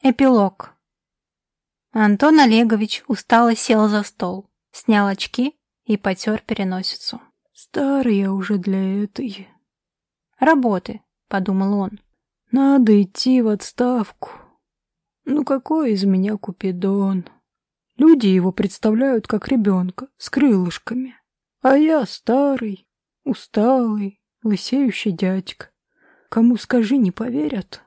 Эпилог. Антон Олегович устало сел за стол, снял очки и потер переносицу. «Старый я уже для этой...» «Работы», — подумал он. «Надо идти в отставку. Ну какой из меня Купидон? Люди его представляют как ребенка с крылышками, а я старый, усталый, лысеющий дядька. Кому скажи, не поверят».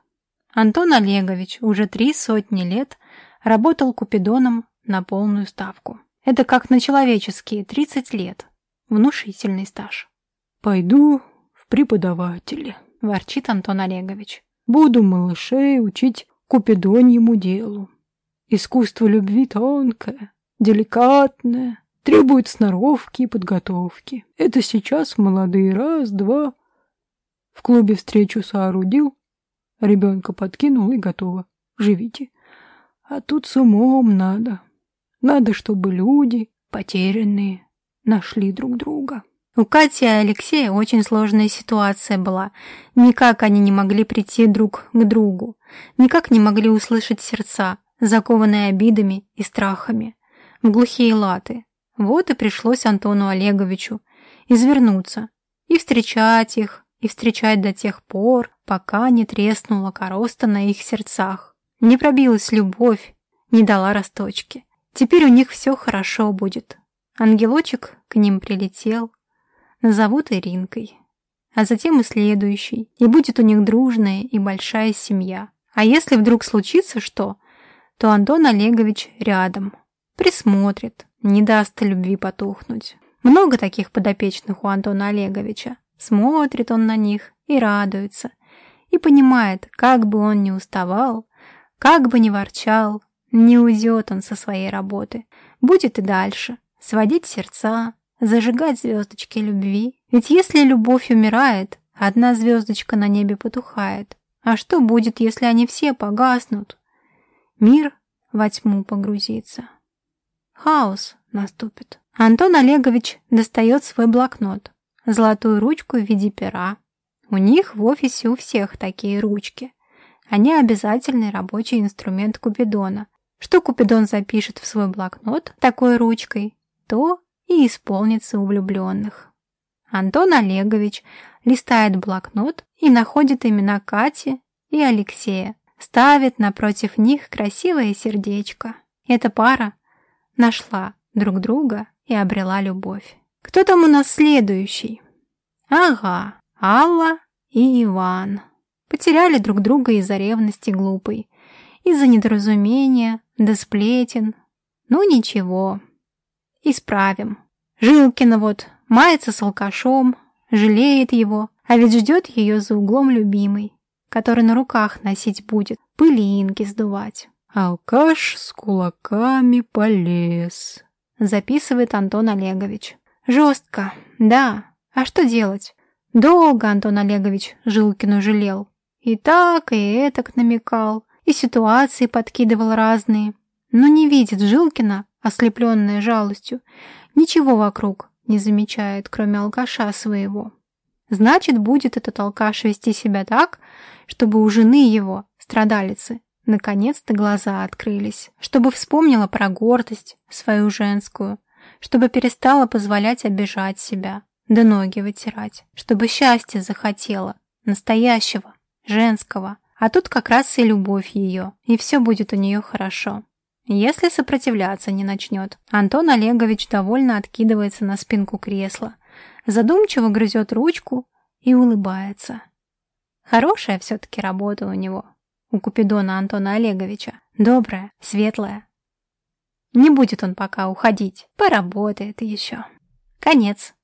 Антон Олегович уже три сотни лет работал купидоном на полную ставку. Это как на человеческие 30 лет. Внушительный стаж. «Пойду в преподаватели», — ворчит Антон Олегович. «Буду малышей учить купидоньему делу. Искусство любви тонкое, деликатное, требует сноровки и подготовки. Это сейчас молодые раз-два. В клубе встречу соорудил, Ребенка подкинул и готово. Живите. А тут с умом надо. Надо, чтобы люди, потерянные, нашли друг друга. У Кати и Алексея очень сложная ситуация была. Никак они не могли прийти друг к другу. Никак не могли услышать сердца, закованные обидами и страхами, в глухие латы. Вот и пришлось Антону Олеговичу извернуться и встречать их, и встречать до тех пор, пока не треснула короста на их сердцах. Не пробилась любовь, не дала росточки. Теперь у них все хорошо будет. Ангелочек к ним прилетел, назовут Иринкой, а затем и следующий, и будет у них дружная и большая семья. А если вдруг случится что, то Антон Олегович рядом, присмотрит, не даст любви потухнуть. Много таких подопечных у Антона Олеговича. Смотрит он на них и радуется, и понимает, как бы он ни уставал, как бы ни ворчал, не уйдет он со своей работы, будет и дальше, сводить сердца, зажигать звездочки любви. Ведь если любовь умирает, одна звездочка на небе потухает. А что будет, если они все погаснут? Мир во тьму погрузится. Хаос наступит. Антон Олегович достает свой блокнот золотую ручку в виде пера. У них в офисе у всех такие ручки. Они обязательный рабочий инструмент Купидона. Что Купидон запишет в свой блокнот такой ручкой, то и исполнится у влюбленных. Антон Олегович листает блокнот и находит имена Кати и Алексея, ставит напротив них красивое сердечко. Эта пара нашла друг друга и обрела любовь. Кто там у нас следующий? Ага, Алла и Иван. Потеряли друг друга из-за ревности глупой, из-за недоразумения, да сплетен. Ну ничего, исправим. Жилкина вот мается с алкашом, жалеет его, а ведь ждет ее за углом любимый, который на руках носить будет, пылинки сдувать. «Алкаш с кулаками полез», — записывает Антон Олегович. Жестко, да. А что делать? Долго Антон Олегович Жилкину жалел. И так, и этак намекал, и ситуации подкидывал разные. Но не видит Жилкина, ослепленная жалостью, ничего вокруг не замечает, кроме алкаша своего. Значит, будет этот алкаш вести себя так, чтобы у жены его, страдалицы, наконец-то глаза открылись, чтобы вспомнила про гордость свою женскую, чтобы перестала позволять обижать себя, да ноги вытирать, чтобы счастье захотела, настоящего, женского. А тут как раз и любовь ее, и все будет у нее хорошо. Если сопротивляться не начнет. Антон Олегович довольно откидывается на спинку кресла, задумчиво грызет ручку и улыбается. Хорошая все-таки работа у него, у Купидона Антона Олеговича. Добрая, светлая, не будет он пока уходить, поработает еще. Конец.